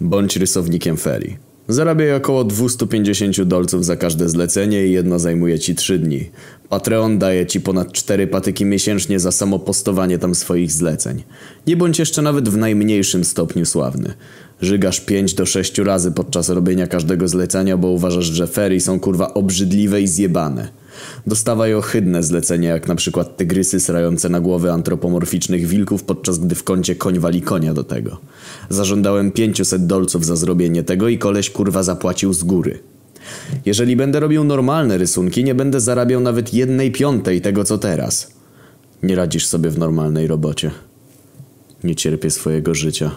Bądź rysownikiem ferii. Zarabiaj około 250 dolców za każde zlecenie i jedno zajmuje ci 3 dni. Patreon daje ci ponad 4 patyki miesięcznie za samo postowanie tam swoich zleceń. Nie bądź jeszcze nawet w najmniejszym stopniu sławny. Żygasz 5 do 6 razy podczas robienia każdego zlecenia, bo uważasz, że ferii są kurwa obrzydliwe i zjebane. Dostawaj ohydne zlecenia, jak na przykład tygrysy srające na głowy antropomorficznych wilków, podczas gdy w kącie koń wali konia do tego. Zażądałem 500 dolców za zrobienie tego i koleś kurwa zapłacił z góry. Jeżeli będę robił normalne rysunki, nie będę zarabiał nawet jednej piątej tego co teraz. Nie radzisz sobie w normalnej robocie. Nie cierpię swojego życia.